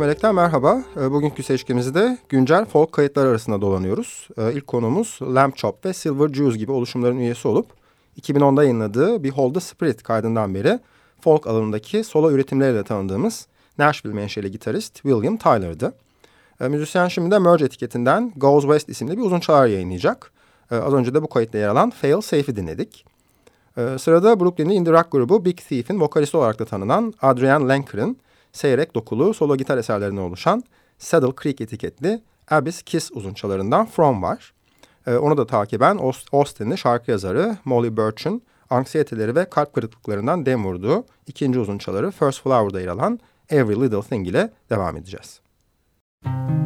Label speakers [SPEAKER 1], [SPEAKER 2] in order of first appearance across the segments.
[SPEAKER 1] 93 Melek'ten merhaba. Ee, bugünkü seçkimizde güncel folk kayıtlar arasında dolanıyoruz. Ee, ilk konumuz Lamb Chop ve Silver Jews gibi oluşumların üyesi olup 2010'da yayınladığı Behold the Spirit kaydından beri folk alanındaki solo üretimleriyle tanıdığımız Nashville menşeli gitarist William Tyler'dı. Ee, müzisyen şimdi de Merge etiketinden Goes West isimli bir uzun çalar yayınlayacak. Az önce de bu kayıtta yer alan Fail Safe'i dinledik. Sırada Brooklyn'li indie rock grubu Big Thief'in vokalisti olarak da tanınan Adrian Lenker'ın seyrek dokulu solo gitar eserlerine oluşan Saddle Creek etiketli Abyss Kiss uzunçalarından From var. Ee, onu da takiben Austin'li şarkı yazarı Molly Birch'ın anksiyeteleri ve kalp kırıklıklarından dem vurduğu ikinci uzunçaları First Flower'da yer alan Every Little Thing ile devam edeceğiz. Müzik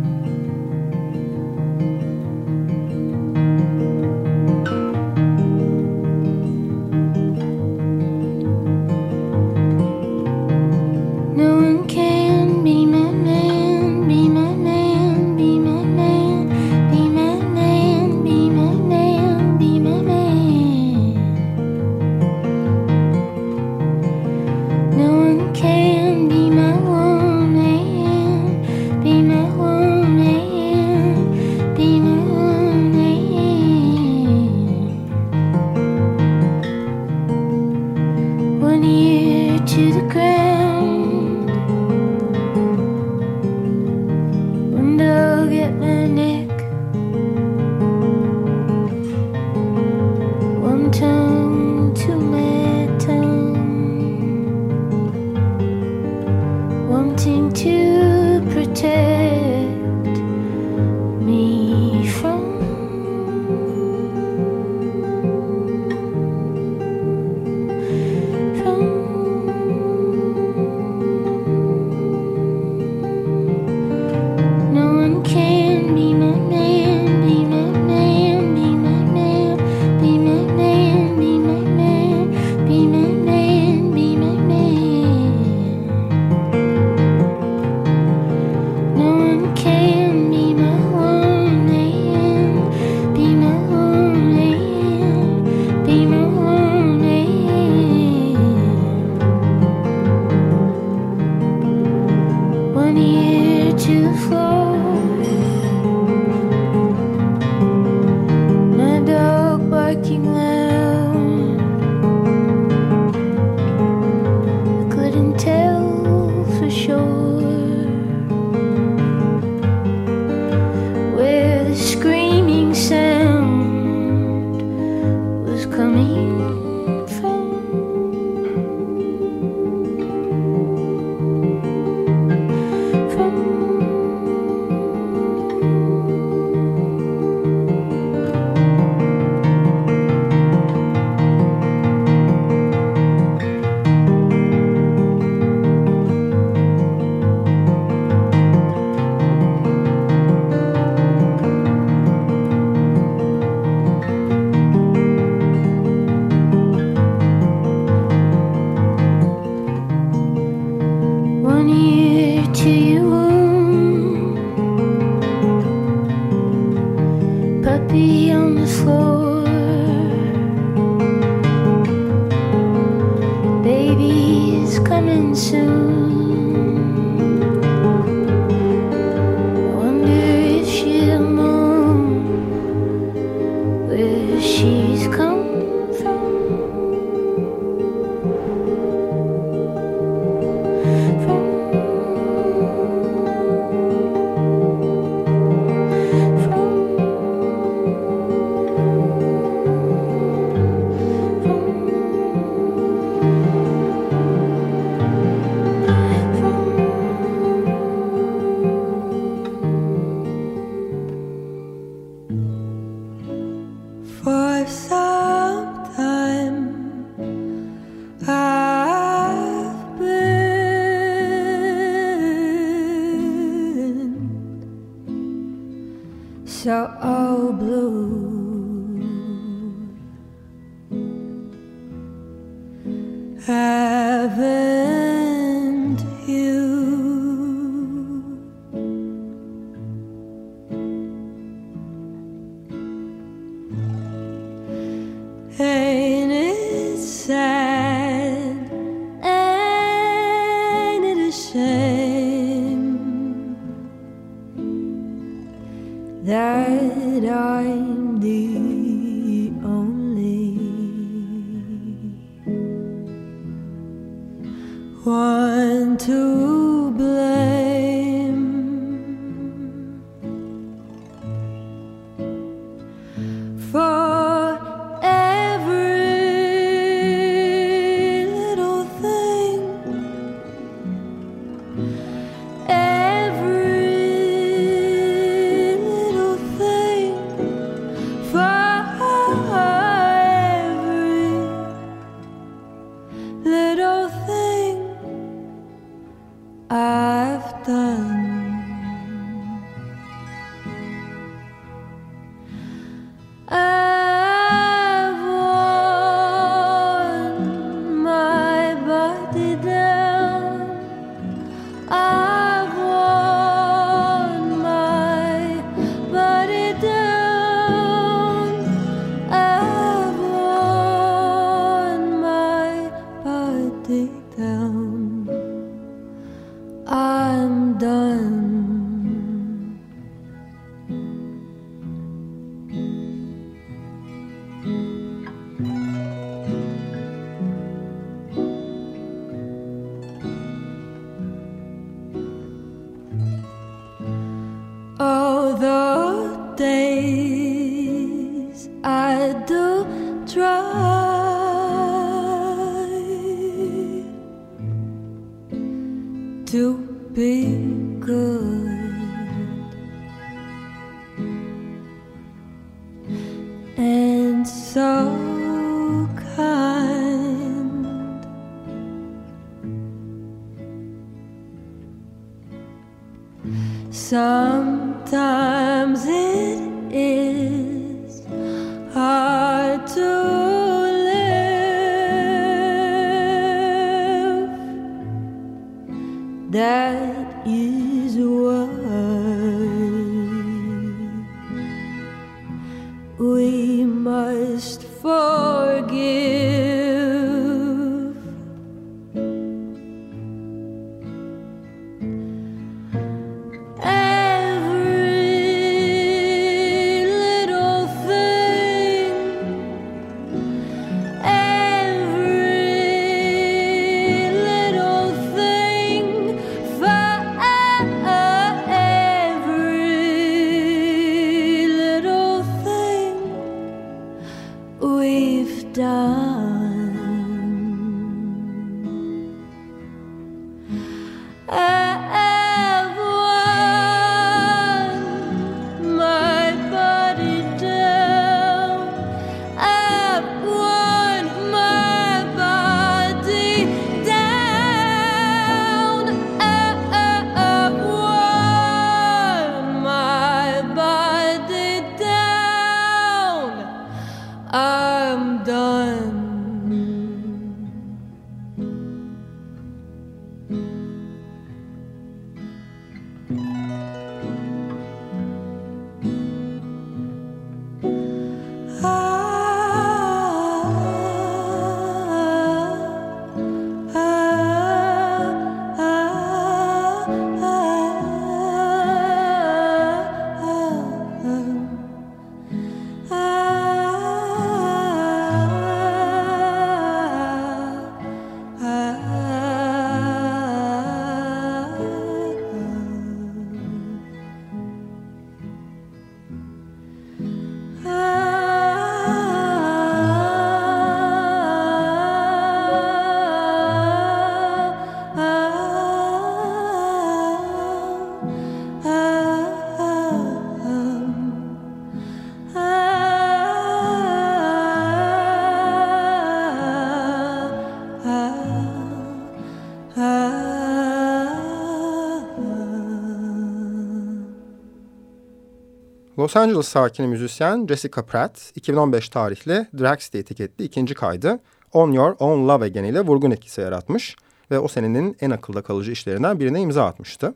[SPEAKER 2] Los Angeles sakini müzisyen Jessica Pratt, 2015 tarihli Drax'te etiketli ikinci kaydı On Your Own Love Again vurgun etkisi yaratmış ve o senenin en akılda kalıcı işlerinden birine imza atmıştı.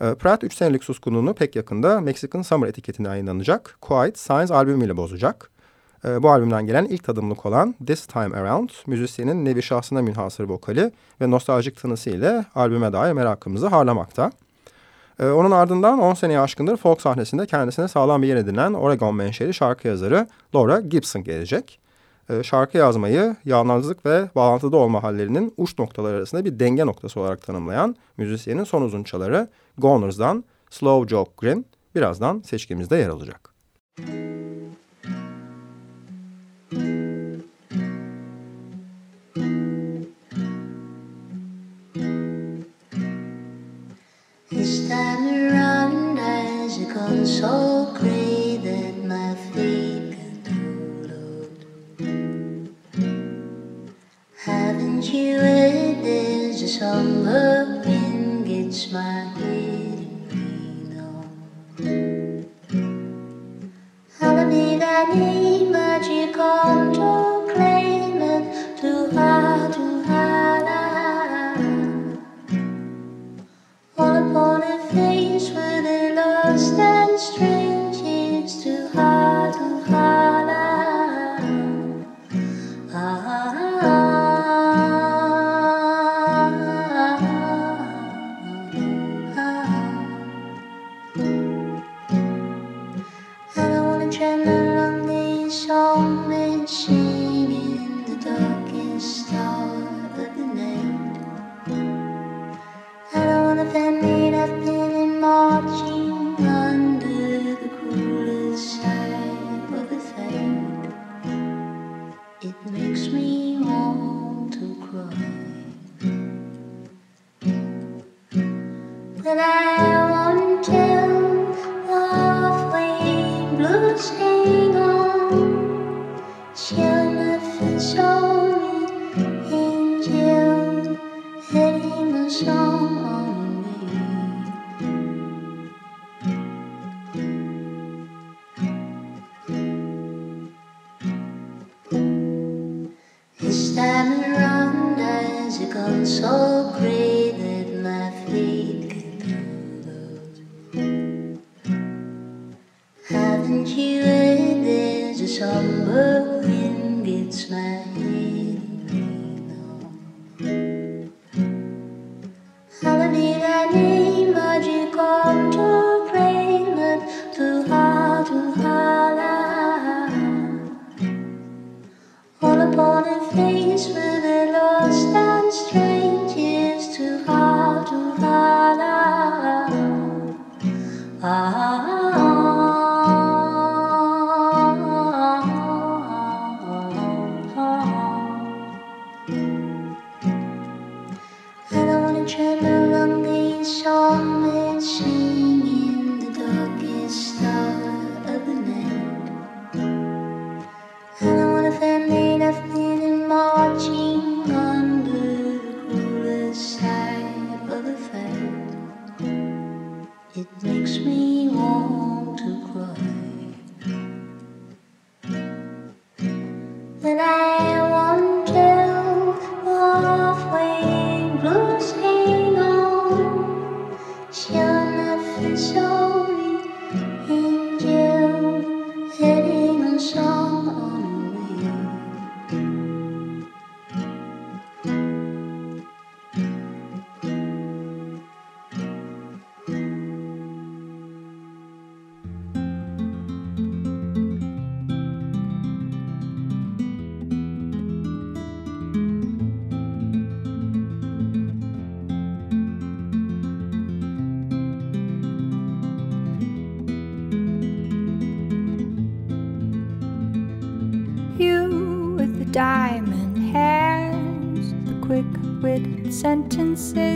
[SPEAKER 2] Ee, Pratt 3 senelik suskunluğunu pek yakında Mexican Summer etiketine yayınlanacak Quiet Signs albümüyle bozacak. Ee, bu albümden gelen ilk tadımlık olan This Time Around, müzisyenin nevi şahsına münhasır vokali ve nostaljik tınısı ile albüme dair merakımızı harlamakta. Ee, onun ardından 10 seneye aşkındır folk sahnesinde kendisine sağlam bir yer edinen Oregon menşeli şarkı yazarı Laura Gibson gelecek. e, şarkı yazmayı yalnızlık ve bağlantıda olma hallerinin uç noktalar arasında bir denge noktası olarak tanımlayan müzisyenin son uzunçaları Goners'dan Slow Joke Grin birazdan seçkimizde yer alacak.
[SPEAKER 3] Time around, as a console gray that my feet Haven't you heard there's a summer wind gets my head green on? I'll be that name, but you come 却没能让你往回去 sunset.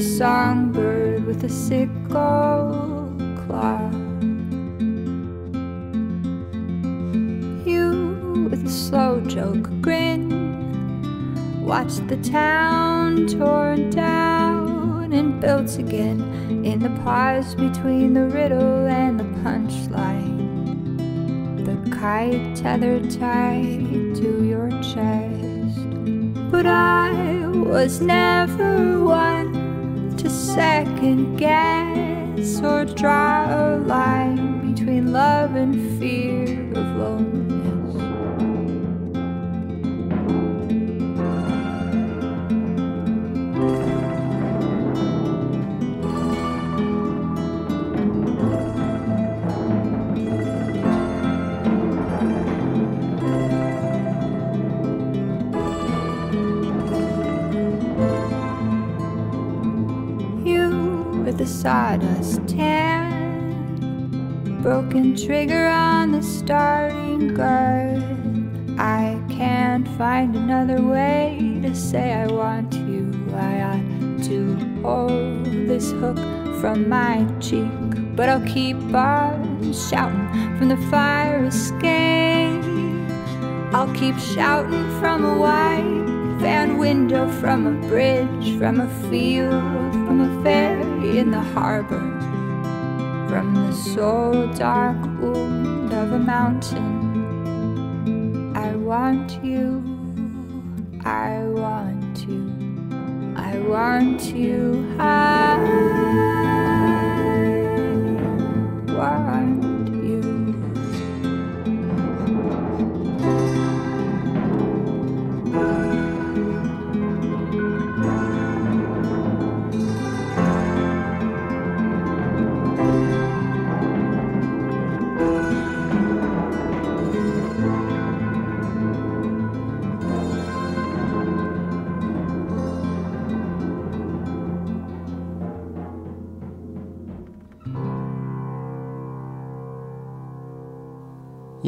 [SPEAKER 3] A
[SPEAKER 4] songbird with a sickle claw. You with a slow joke grin. Watch the town torn down and built again in the pause between the riddle and the punchline. The kite tethered tight to your chest. But I was never one to second guess or draw a line between love and fear of loneliness. Sawdust tan. Broken trigger on the starting gun. I can't find another way to say I want you. I ought to hold this hook from my cheek, but I'll keep on shouting from the fire escape. I'll keep shouting from a white van window, from a bridge, from a field, from a fair in the harbor from the soul dark wound of a mountain. I want you, I want you, I want you, high. want.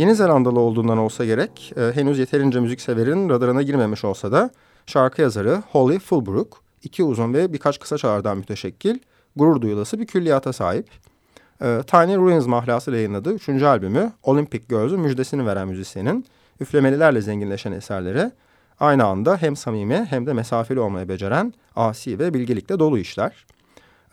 [SPEAKER 2] Yeni Zelandalı olduğundan olsa gerek e, henüz yeterince müzikseverin radarına girmemiş olsa da şarkı yazarı Holly Fulbrook iki uzun ve birkaç kısa çağrıdan müteşekkil gurur duyulası bir külliyata sahip. E, Tiny Ruins mahlası yayınladığı üçüncü albümü Olympic Girls'ün müjdesini veren müzisyenin üflemelilerle zenginleşen eserleri aynı anda hem samimi hem de mesafeli olmayı beceren asi ve bilgelikle dolu işler.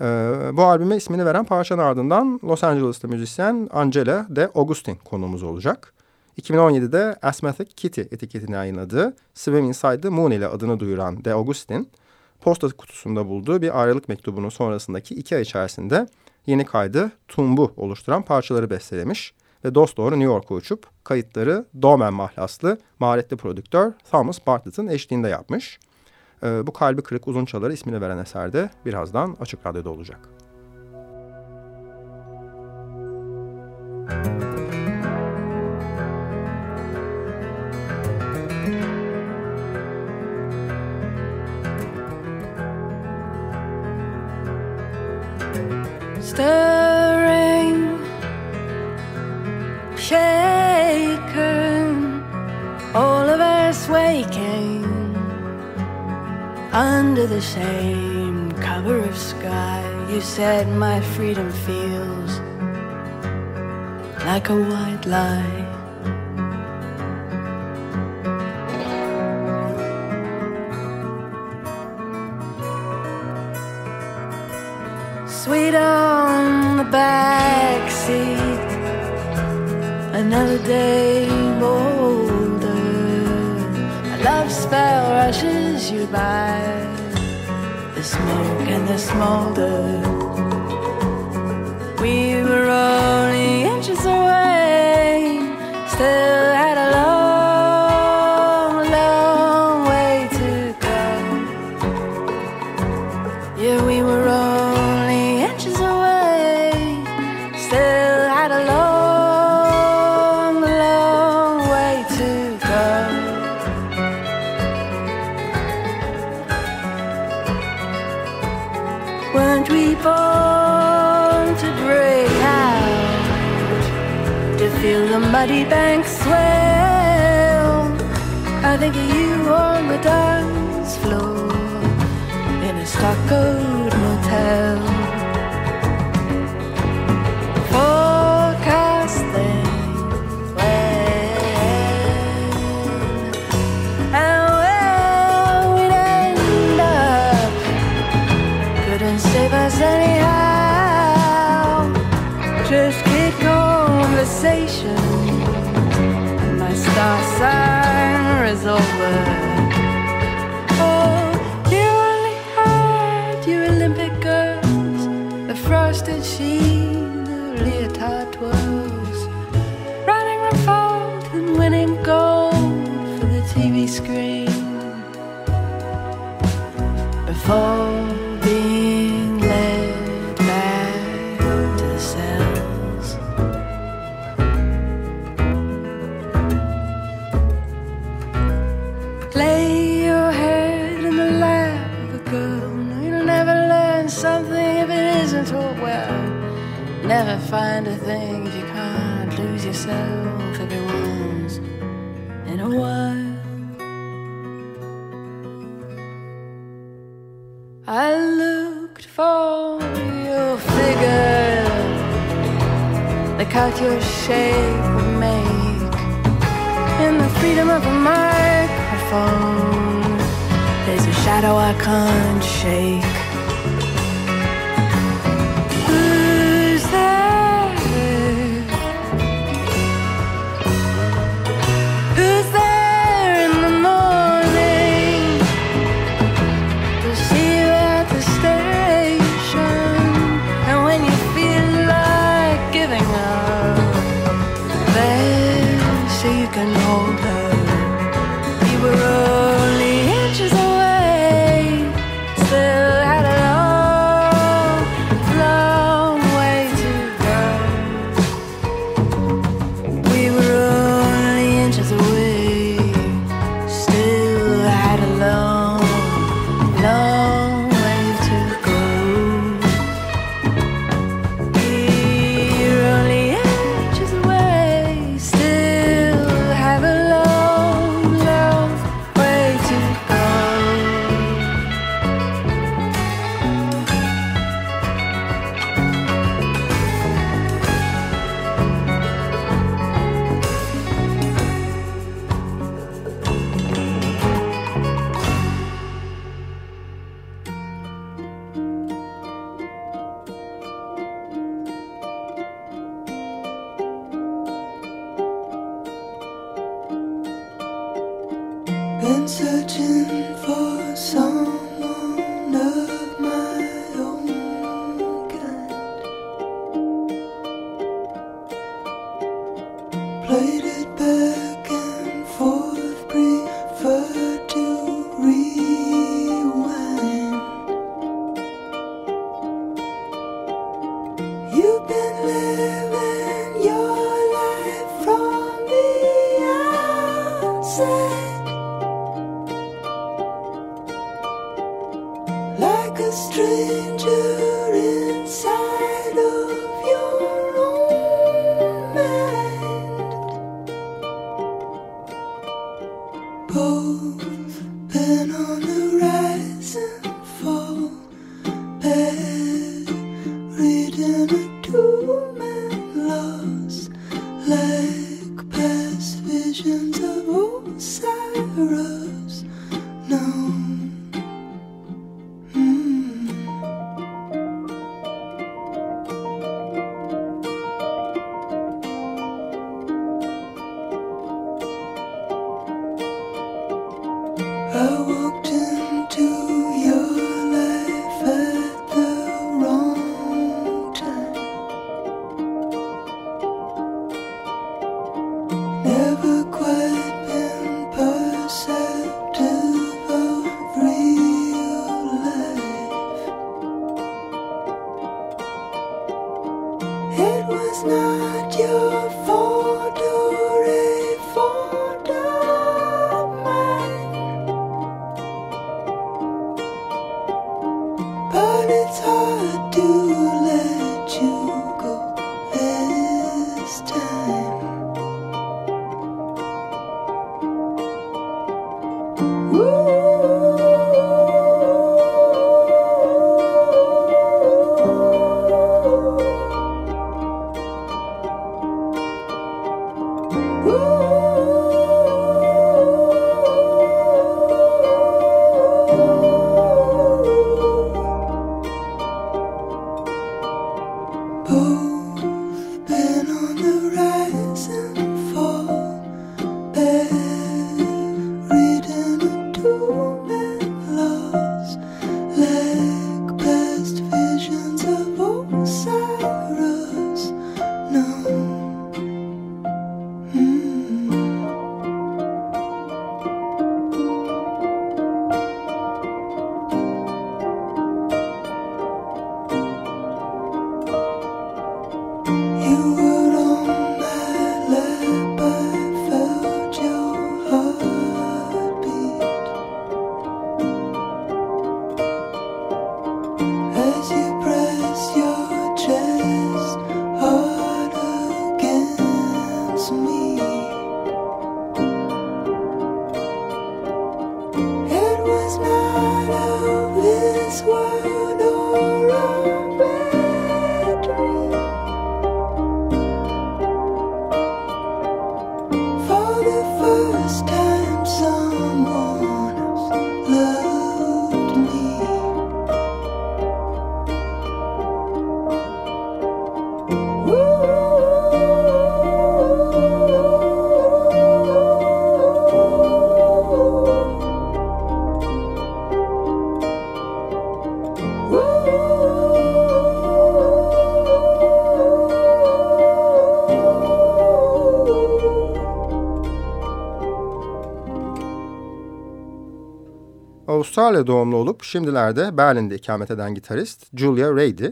[SPEAKER 2] Ee, bu albüme ismini veren parçanın ardından Los Angeles'ta müzisyen Angela de Augustin konumuz olacak. 2017'de Asthmatic Kitty etiketini yayınladığı Swim Inside the Moon ile adını duyuran de Augustin, posta kutusunda bulduğu bir ayrılık mektubunun sonrasındaki iki ay içerisinde yeni kaydı Tumbu oluşturan parçaları bestelemiş ve dost doğru New York'a uçup kayıtları Domen mahlaslı maharetli prodüktör Thomas Bartlett'ın eşliğinde yapmış. E, bu kalbi kırık uzun çaları ismini veren eserde birazdan Açık Radyo'da olacak.
[SPEAKER 1] Shaken, all of us waking under the same cover of sky. You said my freedom feels like a white lie. Sweet on the back seat, another day you by, the smoke and the smolder. We were only over.
[SPEAKER 2] Avustralya doğumlu olup şimdilerde Berlin'de ikamet eden gitarist Julia Reidy,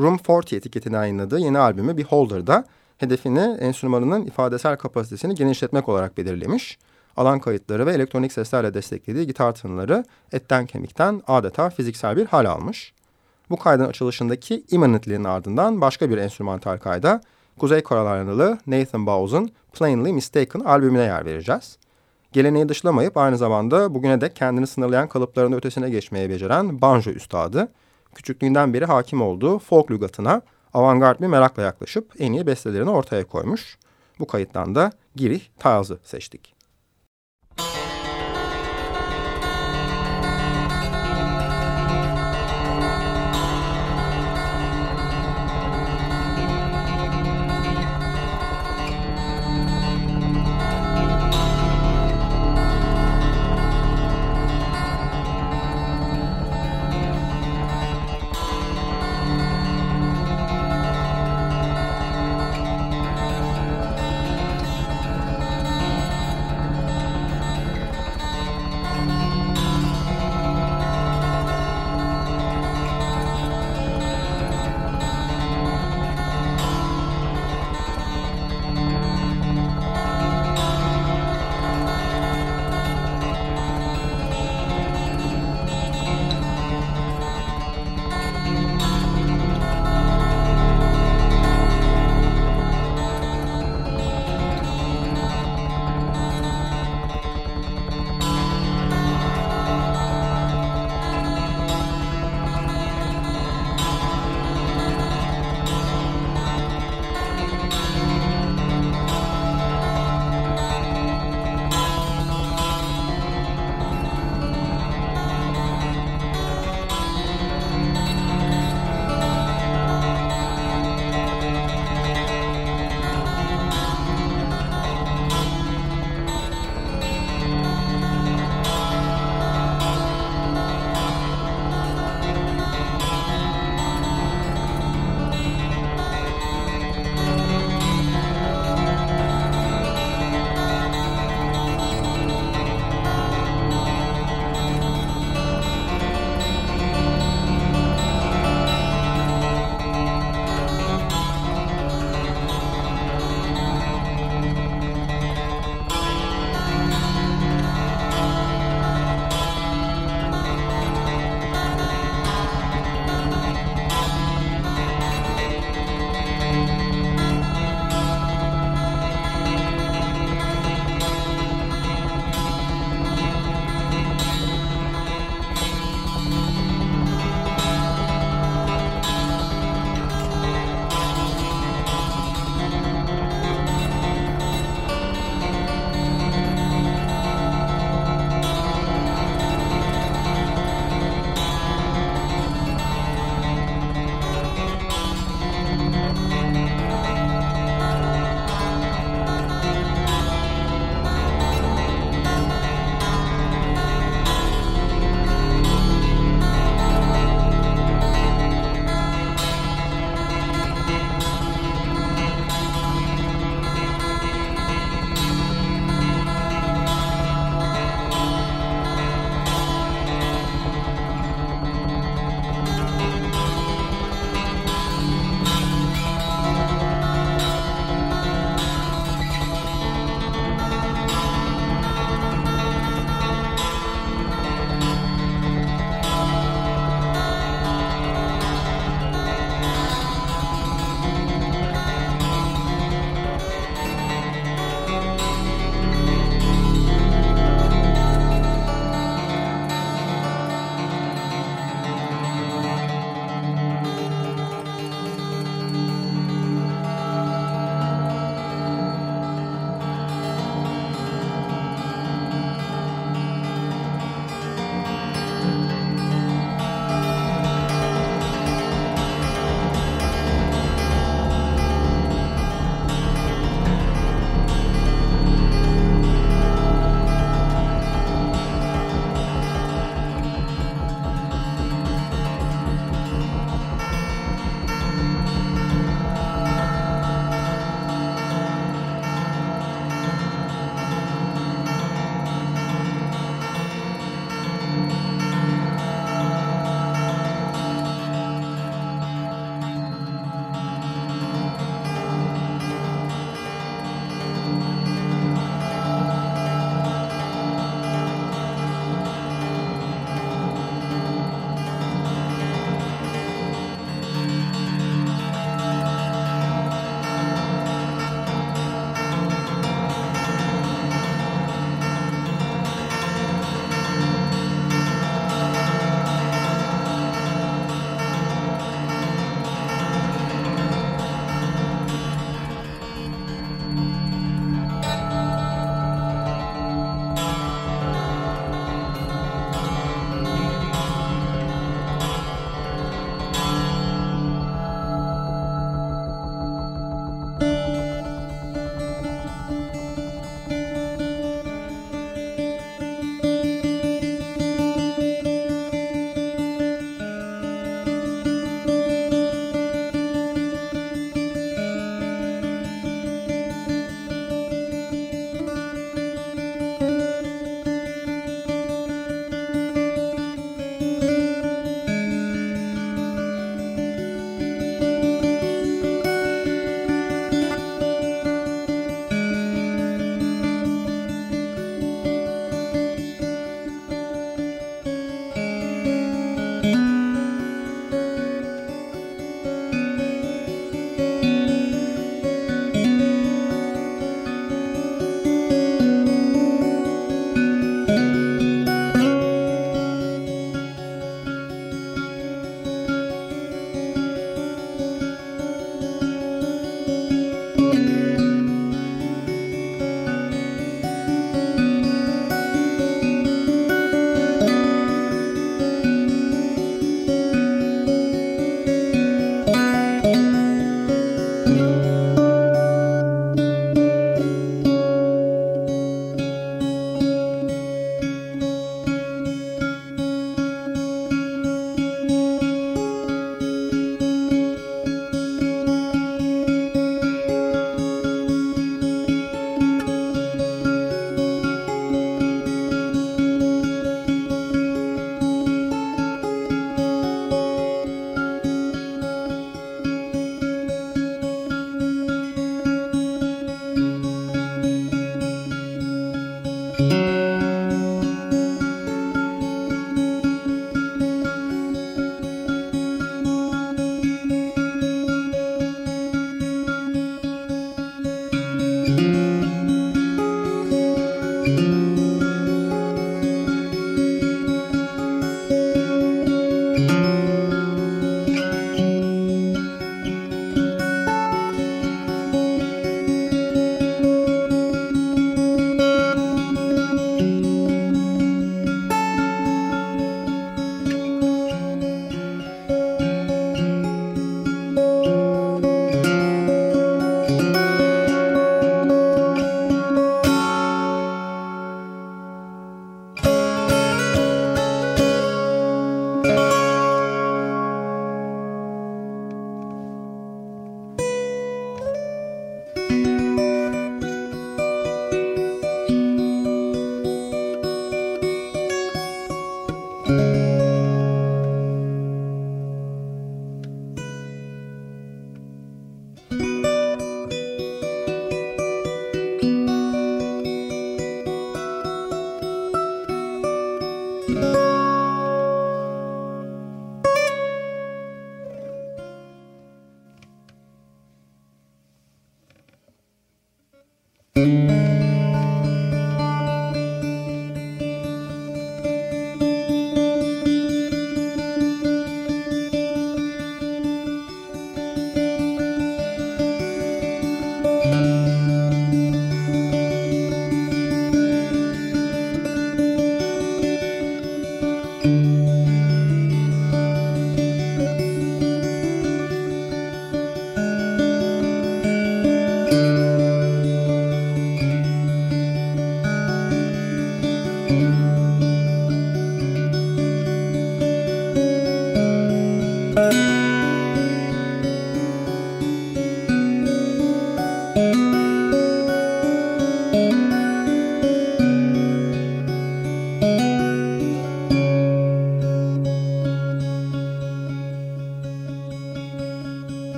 [SPEAKER 2] Room 40 etiketinden yayınladığı yeni albümü Beholder'da hedefini enstrümanının ifadesel kapasitesini genişletmek olarak belirlemiş. Alan kayıtları ve elektronik seslerle desteklediği gitar tınıları etten kemikten adeta fiziksel bir hal almış. Bu kaydın açılışındaki Imminently'nin ardından başka bir enstrümantal kayda Kuzey Carolina'lı Nathan Bowes'un Plainly Mistaken albümüne yer vereceğiz. Geleneği dışlamayıp aynı zamanda bugüne dek kendini sınırlayan kalıpların ötesine geçmeye beceren banjo üstadı, küçüklüğünden beri hakim olduğu folk lügatına avantgard bir merakla yaklaşıp en iyi bestelerini ortaya koymuş. Bu kayıttan da Girih Tiles'ı seçtik.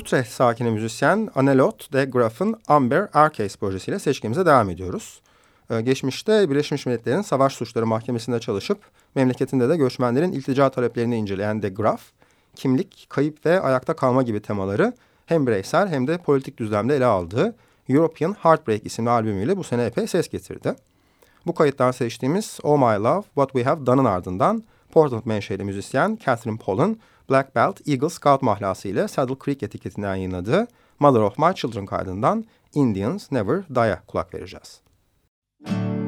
[SPEAKER 2] Utrecht sakini müzisyen Annelot de Graaf'ın Amber Arcades projesiyle seçkimize devam ediyoruz. Ee, geçmişte Birleşmiş Milletler'in Savaş Suçları Mahkemesi'nde çalışıp memleketinde de göçmenlerin iltica taleplerini inceleyen de Graaf, kimlik, kayıp ve ayakta kalma gibi temaları hem bireysel hem de politik düzlemde ele aldığı European Heartbreak isimli albümüyle bu sene epey ses getirdi. Bu kayıttan seçtiğimiz Oh My Love, What We Have Done'ın ardından Portland menşeli müzisyen Catherine Paul'un Black Belt Eagle Scout mahlası ile Saddle Creek etiketinden yayınladığı Mother of My Children kaydından Indians Never Die'a kulak vereceğiz.
[SPEAKER 5] Oh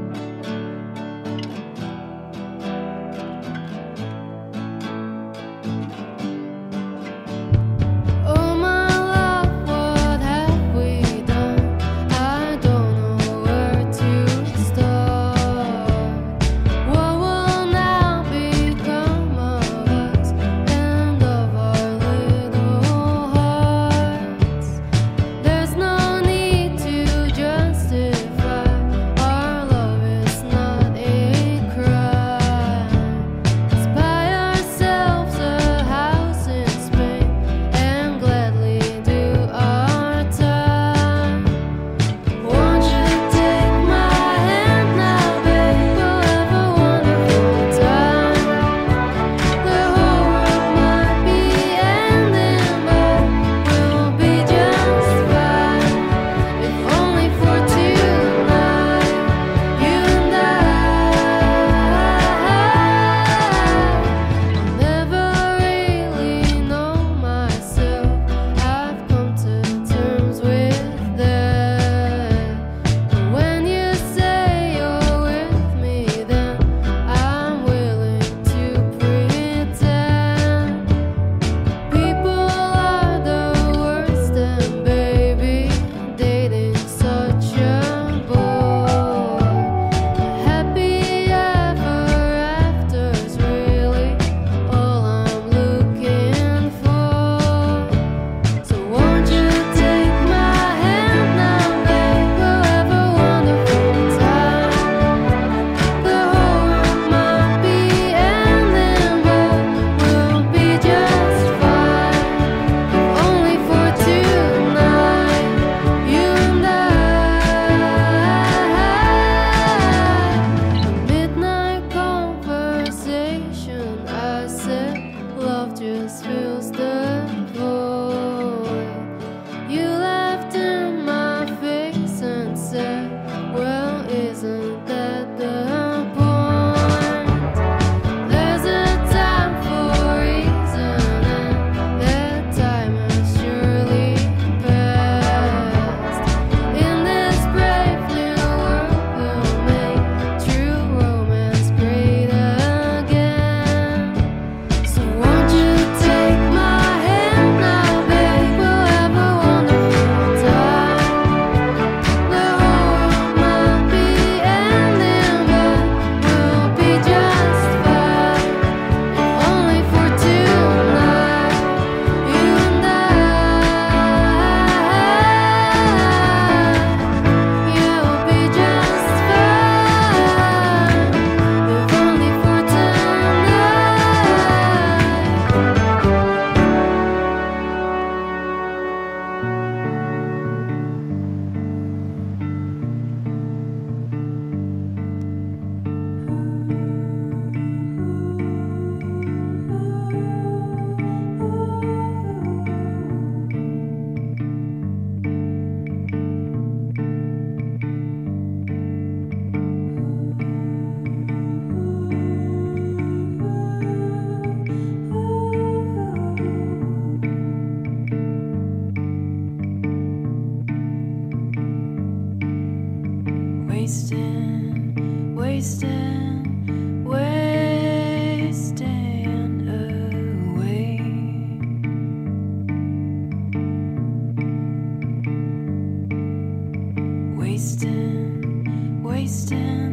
[SPEAKER 1] Wasting, wasting,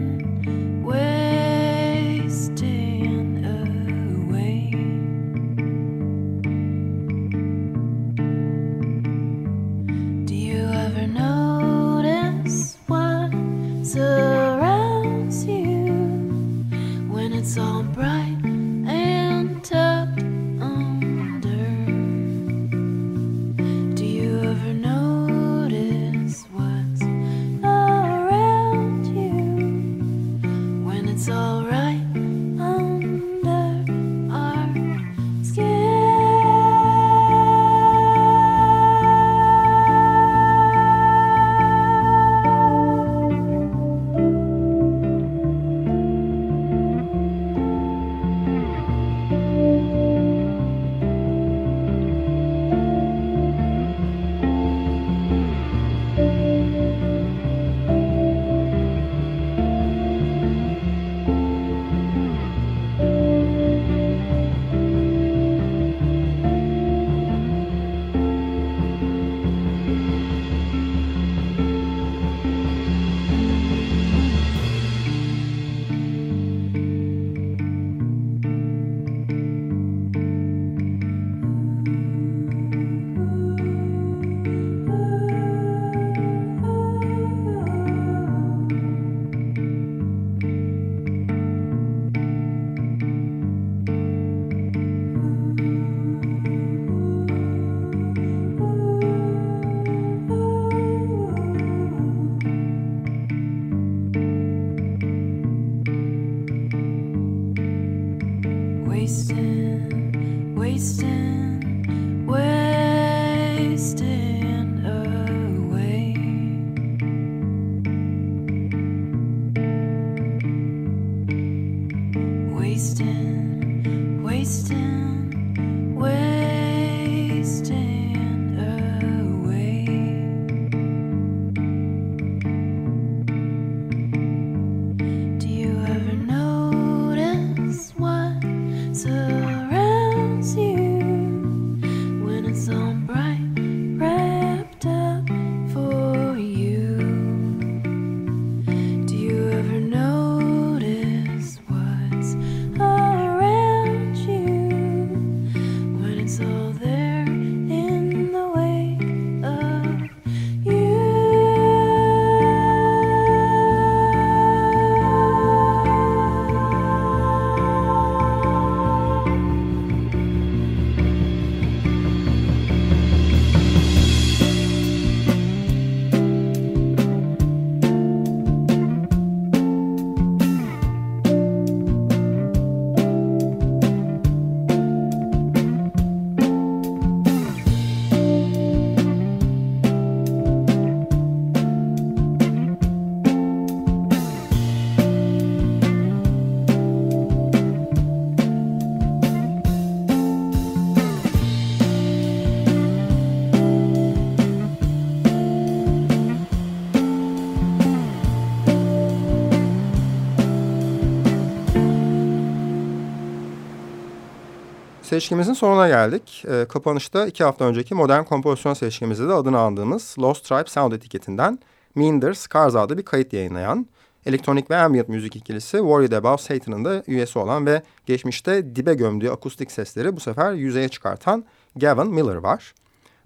[SPEAKER 2] Seçkimizin sonuna geldik. Ee, kapanışta iki hafta önceki modern kompozisyon seçkimizde de adını andığımız Lost Tribe Sound etiketinden Meander Scars adlı bir kayıt yayınlayan, elektronik ve ambient müzik ikilisi Worried About Satan'ın da üyesi olan ve geçmişte dibe gömdüğü akustik sesleri bu sefer yüzeye çıkartan Gavin Miller var.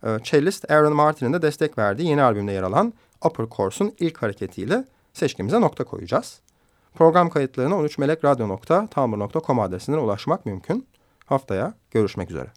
[SPEAKER 2] Ee, cellist Aaron Martin'in de destek verdiği yeni albümde yer alan Upper Course'un ilk hareketiyle seçkimize nokta koyacağız. Program kayıtlarına 13melekradyo.tumblr.com adresinden ulaşmak mümkün. Haftaya görüşmek üzere.